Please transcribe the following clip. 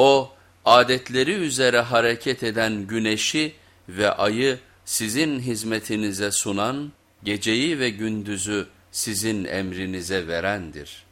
O adetleri üzere hareket eden güneşi ve ayı sizin hizmetinize sunan, geceyi ve gündüzü sizin emrinize verendir.''